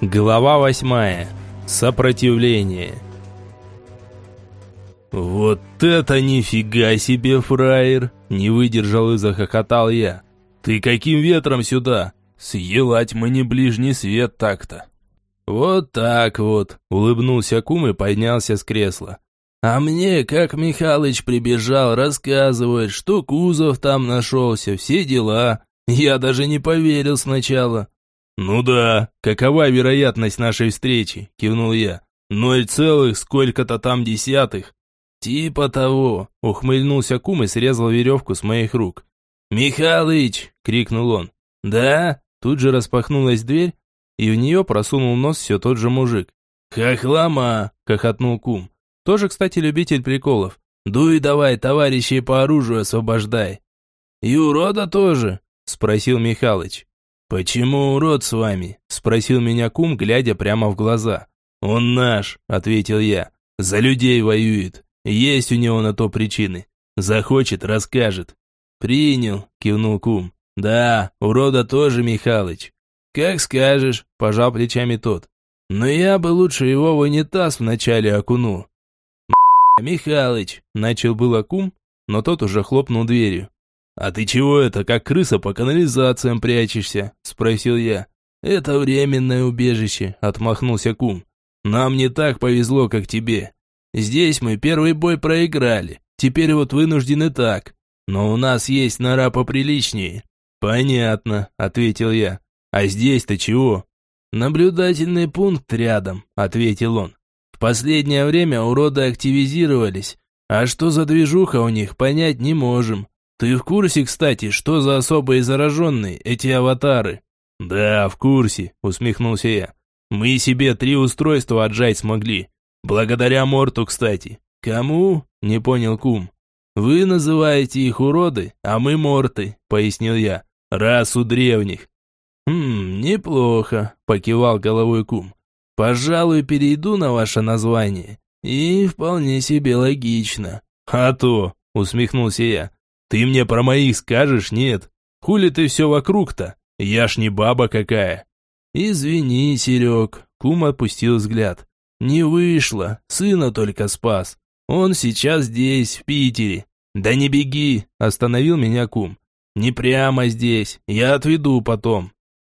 Глава восьмая. Сопротивление. «Вот это нифига себе, фраер!» Не выдержал и захохотал я. «Ты каким ветром сюда? Съелать мы не ближний свет так-то!» «Вот так вот!» Улыбнулся кум и поднялся с кресла. «А мне, как Михалыч прибежал, рассказывает, что кузов там нашелся, все дела. Я даже не поверил сначала. «Ну да, какова вероятность нашей встречи?» – кивнул я. «Ноль целых сколько-то там десятых». «Типа того», – ухмыльнулся кум и срезал веревку с моих рук. «Михалыч!» – крикнул он. «Да?» Тут же распахнулась дверь, и в нее просунул нос все тот же мужик. «Хохлома!» – хохотнул кум. Тоже, кстати, любитель приколов. «Дуй давай, товарищей по оружию освобождай». «И урода тоже?» – спросил Михалыч. «Почему урод с вами?» – спросил меня кум, глядя прямо в глаза. «Он наш», – ответил я. «За людей воюет. Есть у него на то причины. Захочет – расскажет». «Принял», – кивнул кум. «Да, урода тоже, Михалыч». «Как скажешь», – пожал плечами тот. «Но я бы лучше его в унитаз вначале окунул». «Михалыч», – начал было кум, но тот уже хлопнул дверью. «А ты чего это, как крыса по канализациям прячешься?» – спросил я. «Это временное убежище», – отмахнулся кум. «Нам не так повезло, как тебе. Здесь мы первый бой проиграли, теперь вот вынуждены так. Но у нас есть нора поприличнее». «Понятно», – ответил я. «А здесь-то чего?» «Наблюдательный пункт рядом», – ответил он. «В последнее время уроды активизировались, а что за движуха у них, понять не можем. Ты в курсе, кстати, что за особые зараженные, эти аватары? Да, в курсе, усмехнулся я. Мы себе три устройства отжать смогли. Благодаря Морту, кстати. Кому? Не понял кум. Вы называете их уроды, а мы Морты, пояснил я. Расу древних. Хм, неплохо, покивал головой кум. Пожалуй, перейду на ваше название. И вполне себе логично. А то, усмехнулся я. Ты мне про моих скажешь, нет? Хули ты все вокруг-то? Я ж не баба какая. Извини, Серег, кум опустил взгляд. Не вышло, сына только спас. Он сейчас здесь, в Питере. Да не беги, остановил меня кум. Не прямо здесь, я отведу потом.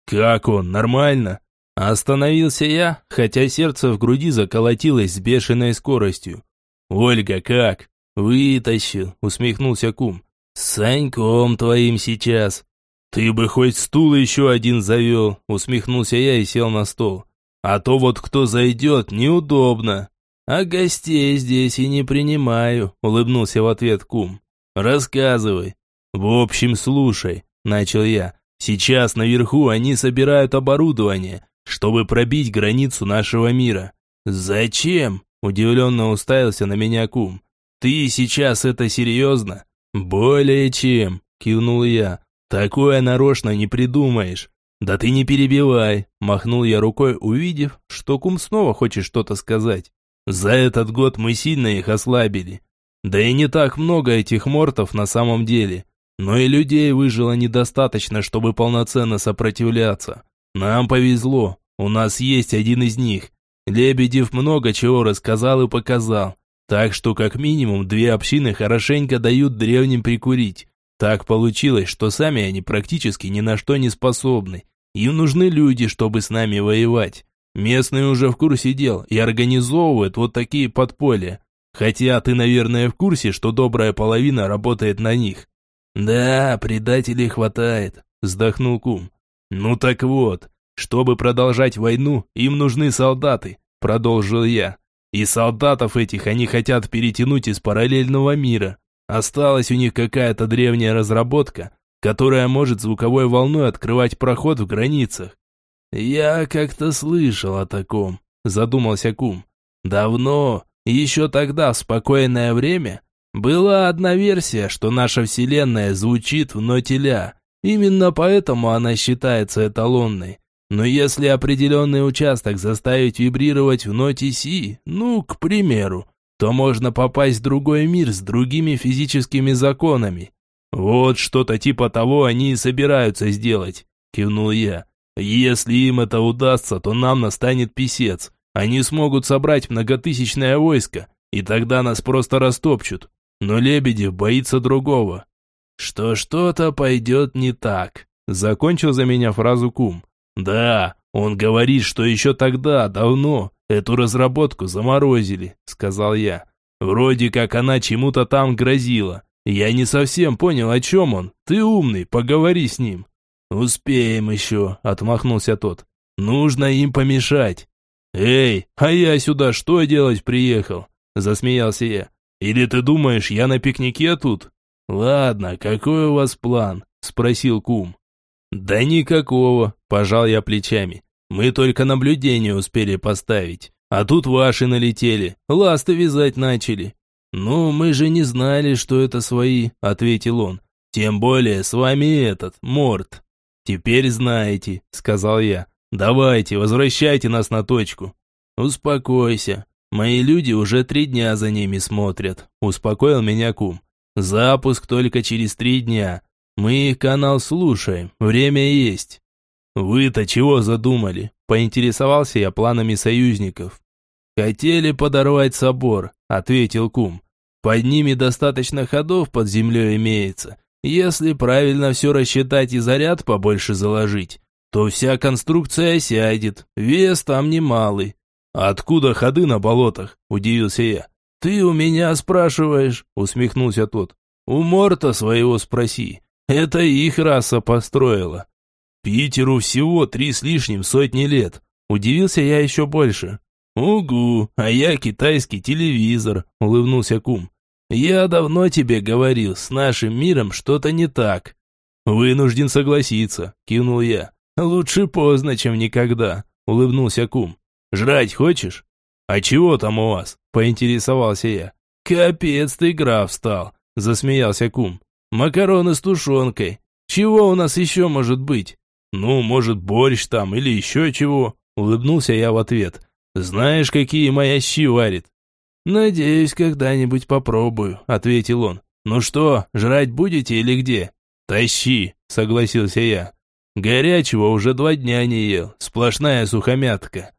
Как он, нормально? Остановился я, хотя сердце в груди заколотилось с бешеной скоростью. Ольга, как? Вытащил, усмехнулся кум. «С Саньком твоим сейчас». «Ты бы хоть стул еще один завел», усмехнулся я и сел на стол. «А то вот кто зайдет, неудобно». «А гостей здесь и не принимаю», улыбнулся в ответ кум. «Рассказывай». «В общем, слушай», начал я. «Сейчас наверху они собирают оборудование, чтобы пробить границу нашего мира». «Зачем?» удивленно уставился на меня кум. «Ты сейчас это серьезно?» «Более чем», – кивнул я. «Такое нарочно не придумаешь». «Да ты не перебивай», – махнул я рукой, увидев, что кум снова хочет что-то сказать. «За этот год мы сильно их ослабили. Да и не так много этих мортов на самом деле. Но и людей выжило недостаточно, чтобы полноценно сопротивляться. Нам повезло, у нас есть один из них. Лебедев много чего рассказал и показал. Так что как минимум две общины хорошенько дают древним прикурить. Так получилось, что сами они практически ни на что не способны. Им нужны люди, чтобы с нами воевать. Местные уже в курсе дел и организовывают вот такие подполья. Хотя ты, наверное, в курсе, что добрая половина работает на них. Да, предателей хватает, вздохнул кум. Ну так вот, чтобы продолжать войну, им нужны солдаты, продолжил я. И солдатов этих они хотят перетянуть из параллельного мира. Осталась у них какая-то древняя разработка, которая может звуковой волной открывать проход в границах. «Я как-то слышал о таком», – задумался Кум. «Давно, еще тогда, в спокойное время, была одна версия, что наша Вселенная звучит в ноте ля. Именно поэтому она считается эталонной. Но если определенный участок заставить вибрировать в ноте Си, ну, к примеру, то можно попасть в другой мир с другими физическими законами. Вот что-то типа того они и собираются сделать, кивнул я. Если им это удастся, то нам настанет писец. Они смогут собрать многотысячное войско, и тогда нас просто растопчут. Но Лебедев боится другого. Что что-то пойдет не так. Закончил за меня фразу кум. Да, он говорит, что еще тогда, давно, эту разработку заморозили, сказал я. Вроде как она чему-то там грозила. Я не совсем понял, о чем он. Ты умный, поговори с ним. Успеем еще, отмахнулся тот. Нужно им помешать. Эй, а я сюда что делать приехал? Засмеялся я. Или ты думаешь, я на пикнике тут? Ладно, какой у вас план? Спросил кум. Да никакого, пожал я плечами. Мы только наблюдение успели поставить. А тут ваши налетели, ласты вязать начали. «Ну, мы же не знали, что это свои», — ответил он. «Тем более с вами этот, Морт». «Теперь знаете», — сказал я. «Давайте, возвращайте нас на точку». «Успокойся. Мои люди уже три дня за ними смотрят», — успокоил меня кум. «Запуск только через три дня. Мы канал слушаем, время есть». «Вы-то чего задумали?» – поинтересовался я планами союзников. «Хотели подорвать собор», — ответил кум. «Под ними достаточно ходов под землей имеется. Если правильно все рассчитать и заряд побольше заложить, то вся конструкция сядет, вес там немалый». «Откуда ходы на болотах?» – удивился я. «Ты у меня спрашиваешь?» – усмехнулся тот. «У Морта своего спроси. Это их раса построила». «Питеру всего три с лишним сотни лет». Удивился я еще больше. «Угу, а я китайский телевизор», — улыбнулся кум. «Я давно тебе говорил, с нашим миром что-то не так». «Вынужден согласиться», — кивнул я. «Лучше поздно, чем никогда», — улыбнулся кум. «Жрать хочешь?» «А чего там у вас?» — поинтересовался я. «Капец ты, граф, стал», — засмеялся кум. «Макароны с тушенкой. Чего у нас еще может быть?» «Ну, может, борщ там или еще чего?» — улыбнулся я в ответ. Знаешь, какие моя щи варит?» «Надеюсь, когда-нибудь попробую», — ответил он. «Ну что, жрать будете или где?» «Тащи», — согласился я. «Горячего уже два дня не ел, сплошная сухомятка».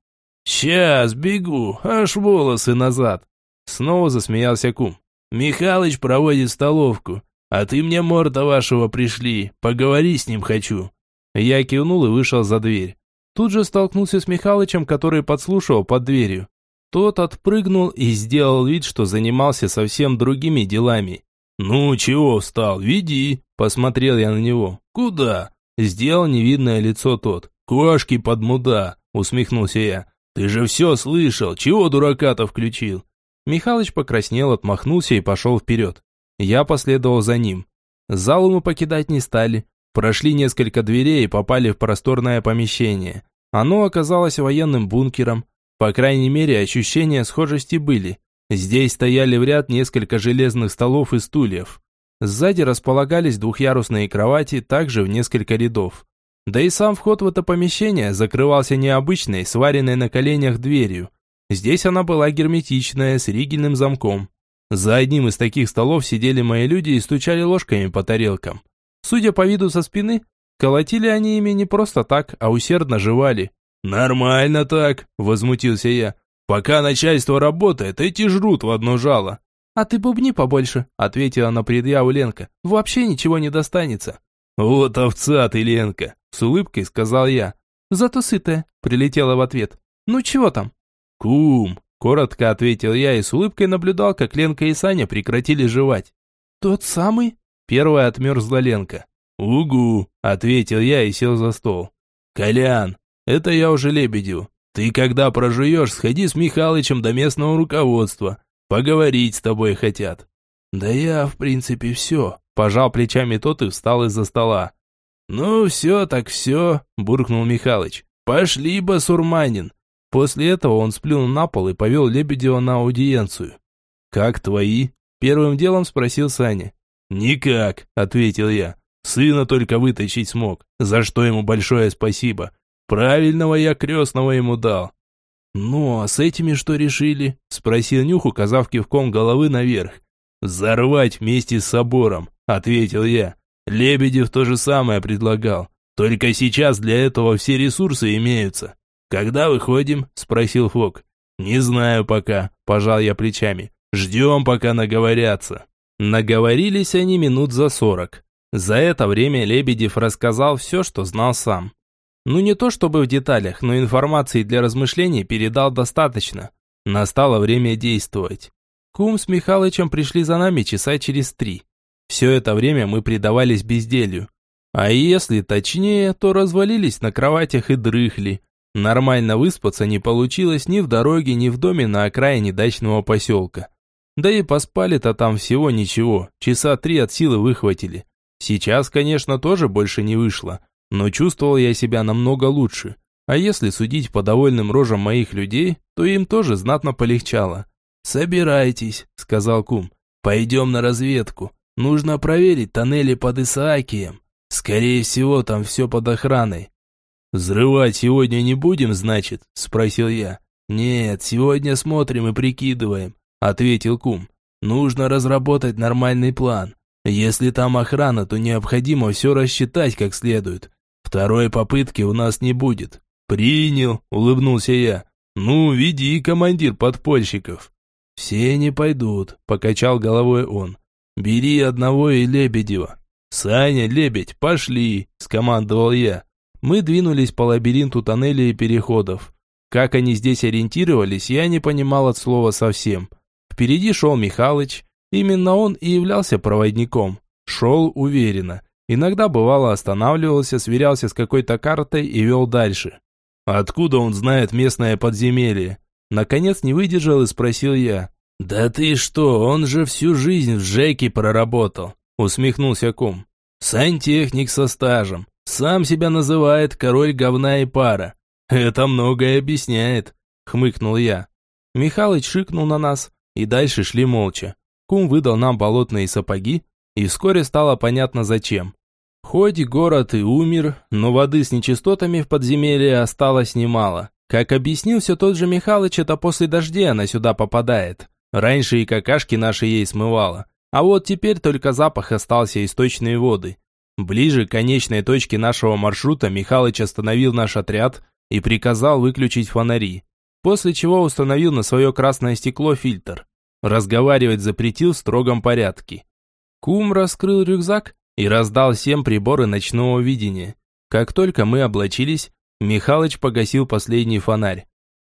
«Сейчас бегу, аж волосы назад!» Снова засмеялся кум. «Михалыч проводит столовку, а ты мне морда вашего пришли, поговори с ним хочу». Я кивнул и вышел за дверь. Тут же столкнулся с Михалычем, который подслушивал под дверью. Тот отпрыгнул и сделал вид, что занимался совсем другими делами. «Ну, чего встал? Веди!» – посмотрел я на него. «Куда?» – сделал невидное лицо тот. «Кошки под муда!» – усмехнулся я. «Ты же все слышал! Чего дурака-то включил?» Михалыч покраснел, отмахнулся и пошел вперед. Я последовал за ним. Залу мы покидать не стали. Прошли несколько дверей и попали в просторное помещение. Оно оказалось военным бункером. По крайней мере, ощущения схожести были. Здесь стояли в ряд несколько железных столов и стульев. Сзади располагались двухъярусные кровати, также в несколько рядов. Да и сам вход в это помещение закрывался необычной, сваренной на коленях дверью. Здесь она была герметичная, с ригельным замком. За одним из таких столов сидели мои люди и стучали ложками по тарелкам. Судя по виду со спины, колотили они ими не просто так, а усердно жевали. «Нормально так», — возмутился я. «Пока начальство работает, эти жрут в одно жало». «А ты бубни побольше», — ответила на предъяву Ленка. «Вообще ничего не достанется». «Вот овца ты, Ленка», — с улыбкой сказал я. «Зато сытая», — прилетела в ответ. «Ну чего там?» «Кум», — коротко ответил я и с улыбкой наблюдал, как Ленка и Саня прекратили жевать. «Тот самый?» Первая отмерзла Ленка. «Угу», — ответил я и сел за стол. «Колян, это я уже Лебедю. Ты когда прожуешь, сходи с Михалычем до местного руководства. Поговорить с тобой хотят». «Да я, в принципе, все», — пожал плечами тот и встал из-за стола. «Ну, все так все», — буркнул Михалыч. «Пошли, басурманин». После этого он сплюнул на пол и повел Лебедева на аудиенцию. «Как твои?» – первым делом спросил Саня. «Никак», — ответил я. «Сына только вытащить смог, за что ему большое спасибо. Правильного я крестного ему дал». «Ну, а с этими что решили?» — спросил Нюх, указав кивком головы наверх. «Взорвать вместе с собором», — ответил я. Лебедев то же самое предлагал. Только сейчас для этого все ресурсы имеются. Когда выходим? Спросил Фок. Не знаю пока, пожал я плечами. Ждем, пока наговорятся. Наговорились они минут за сорок. За это время Лебедев рассказал все, что знал сам. Ну не то чтобы в деталях, но информации для размышлений передал достаточно. Настало время действовать. Кум с Михалычем пришли за нами часа через три. Все это время мы предавались безделью. А если точнее, то развалились на кроватях и дрыхли. Нормально выспаться не получилось ни в дороге, ни в доме на окраине дачного поселка. Да и поспали-то там всего ничего, часа три от силы выхватили. Сейчас, конечно, тоже больше не вышло, но чувствовал я себя намного лучше. А если судить по довольным рожам моих людей, то им тоже знатно полегчало. «Собирайтесь», — сказал кум. «Пойдем на разведку. Нужно проверить тоннели под Исаакием. Скорее всего, там все под охраной». «Взрывать сегодня не будем, значит?» – спросил я. «Нет, сегодня смотрим и прикидываем», – ответил кум. «Нужно разработать нормальный план. Если там охрана, то необходимо все рассчитать как следует. Второй попытки у нас не будет. Принял, улыбнулся я. Ну, веди, командир подпольщиков. Все не пойдут, покачал головой он. Бери одного и Лебедева. Саня, Лебедь, пошли, скомандовал я. Мы двинулись по лабиринту тоннелей и переходов. Как они здесь ориентировались, я не понимал от слова совсем. Впереди шел Михалыч, Именно он и являлся проводником. Шел уверенно. Иногда бывало останавливался, сверялся с какой-то картой и вел дальше. Откуда он знает местное подземелье? Наконец не выдержал и спросил я. «Да ты что, он же всю жизнь в Жеке проработал», усмехнулся кум. «Сантехник со стажем. Сам себя называет король говна и пара. Это многое объясняет», хмыкнул я. Михалыч шикнул на нас, и дальше шли молча. Кум выдал нам болотные сапоги, и вскоре стало понятно зачем. Хоть город и умер, но воды с нечистотами в подземелье осталось немало. Как объяснил все тот же Михалыч, это после дождя она сюда попадает. Раньше и какашки наши ей смывало. А вот теперь только запах остался источной воды. Ближе к конечной точке нашего маршрута Михалыч остановил наш отряд и приказал выключить фонари. После чего установил на свое красное стекло фильтр. Разговаривать запретил в строгом порядке. Кум раскрыл рюкзак и раздал всем приборы ночного видения. Как только мы облачились, Михалыч погасил последний фонарь.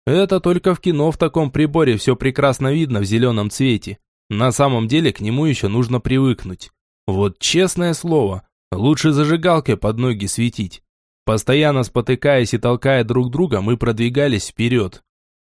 Это только в кино в таком приборе все прекрасно видно в зеленом цвете. На самом деле к нему еще нужно привыкнуть. Вот честное слово, лучше зажигалкой под ноги светить. Постоянно спотыкаясь и толкая друг друга, мы продвигались вперед.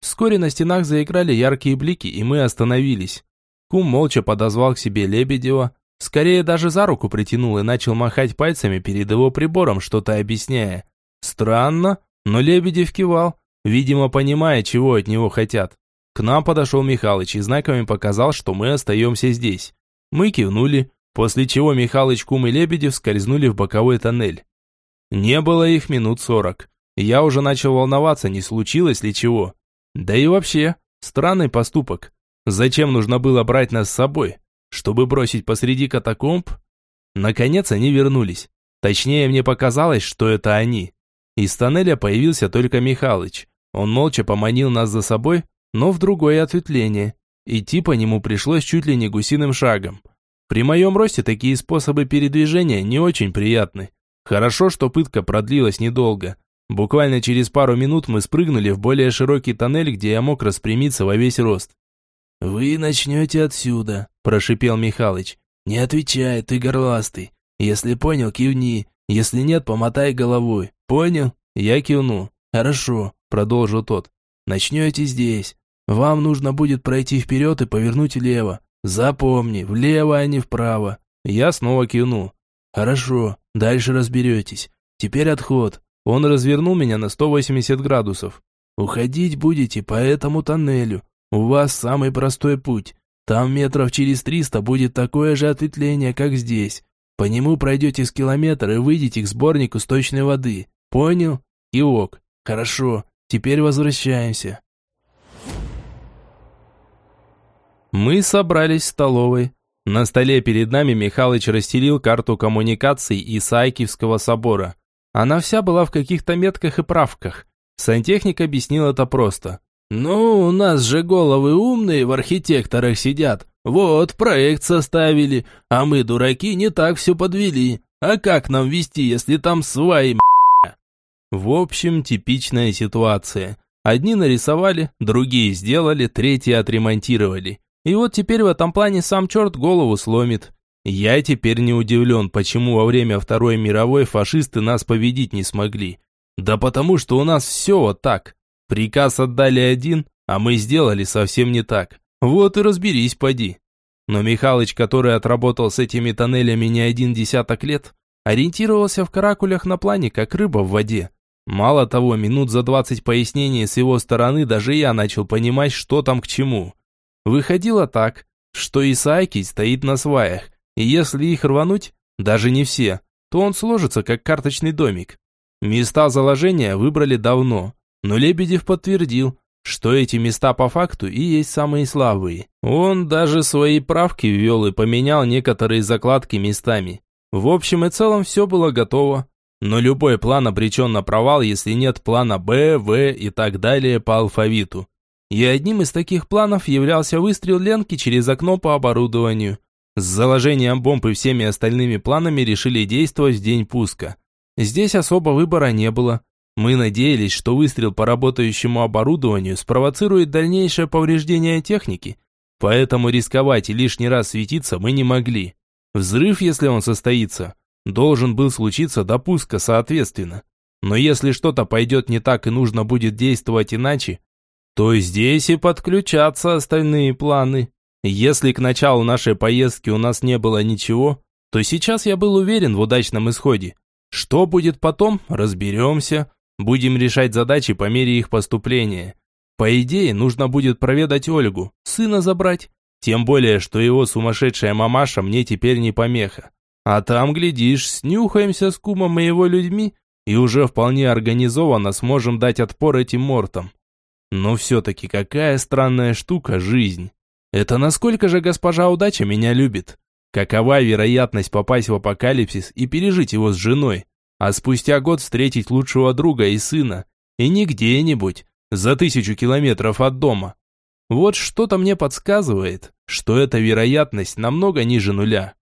Вскоре на стенах заиграли яркие блики, и мы остановились. Кум молча подозвал к себе Лебедева, скорее даже за руку притянул и начал махать пальцами перед его прибором, что-то объясняя. Странно, но Лебедев кивал, видимо, понимая, чего от него хотят. К нам подошел Михалыч и знаками показал, что мы остаемся здесь. Мы кивнули, после чего Михалыч, Кум и Лебедев скользнули в боковой тоннель. Не было их минут сорок. Я уже начал волноваться, не случилось ли чего. Да и вообще, странный поступок. Зачем нужно было брать нас с собой? Чтобы бросить посреди катакомб? Наконец они вернулись. Точнее, мне показалось, что это они. Из тоннеля появился только Михалыч. Он молча поманил нас за собой, но в другое ответвление. Идти по нему пришлось чуть ли не гусиным шагом. При моем росте такие способы передвижения не очень приятны. Хорошо, что пытка продлилась недолго. Буквально через пару минут мы спрыгнули в более широкий тоннель, где я мог распрямиться во весь рост. «Вы начнете отсюда», – прошипел Михалыч. «Не отвечай, ты горластый. Если понял, кивни. Если нет, помотай головой. Понял?» Я кивну. «Хорошо», – продолжил тот. «Начнете здесь. Вам нужно будет пройти вперед и повернуть влево. Запомни, влево, а не вправо». Я снова кивну. «Хорошо, дальше разберетесь. Теперь отход. Он развернул меня на 180 градусов. «Уходить будете по этому тоннелю. У вас самый простой путь. Там метров через 300 будет такое же ответвление, как здесь. По нему пройдете с километра и выйдете к сборнику сточной воды. Понял? Иок. Хорошо. Теперь возвращаемся». Мы собрались в столовой. На столе перед нами Михалыч расстелил карту коммуникаций Исаакиевского собора. Она вся была в каких-то метках и правках. Сантехник объяснил это просто. «Ну, у нас же головы умные в архитекторах сидят. Вот, проект составили, а мы, дураки, не так все подвели. А как нам вести, если там сваи, В общем, типичная ситуация. Одни нарисовали, другие сделали, третьи отремонтировали. И вот теперь в этом плане сам черт голову сломит. Я теперь не удивлен, почему во время Второй мировой фашисты нас победить не смогли. Да потому что у нас все вот так. Приказ отдали один, а мы сделали совсем не так. Вот и разберись, поди. Но Михалыч, который отработал с этими тоннелями не один десяток лет, ориентировался в каракулях на плане, как рыба в воде. Мало того, минут за двадцать пояснений с его стороны даже я начал понимать, что там к чему. Выходило так, что Исааки стоит на сваях, и если их рвануть, даже не все, то он сложится как карточный домик. Места заложения выбрали давно, но Лебедев подтвердил, что эти места по факту и есть самые слабые. Он даже свои правки ввел и поменял некоторые закладки местами. В общем и целом все было готово. Но любой план обречен на провал, если нет плана Б, В и так далее по алфавиту. И одним из таких планов являлся выстрел Ленки через окно по оборудованию. С заложением бомб и всеми остальными планами решили действовать в день пуска. Здесь особо выбора не было. Мы надеялись, что выстрел по работающему оборудованию спровоцирует дальнейшее повреждение техники, поэтому рисковать и лишний раз светиться мы не могли. Взрыв, если он состоится, должен был случиться до пуска соответственно. Но если что-то пойдет не так и нужно будет действовать иначе, то здесь и подключатся остальные планы. Если к началу нашей поездки у нас не было ничего, то сейчас я был уверен в удачном исходе. Что будет потом, разберемся. Будем решать задачи по мере их поступления. По идее, нужно будет проведать Ольгу, сына забрать. Тем более, что его сумасшедшая мамаша мне теперь не помеха. А там, глядишь, снюхаемся с кумом и его людьми, и уже вполне организованно сможем дать отпор этим мортам. Но все-таки какая странная штука жизнь. Это насколько же госпожа удача меня любит? Какова вероятность попасть в апокалипсис и пережить его с женой, а спустя год встретить лучшего друга и сына, и не где-нибудь, за тысячу километров от дома? Вот что-то мне подсказывает, что эта вероятность намного ниже нуля.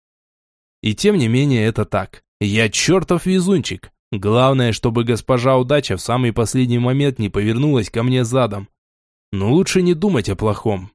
И тем не менее это так. Я чертов везунчик. Главное, чтобы госпожа удача в самый последний момент не повернулась ко мне задом. Но лучше не думать о плохом.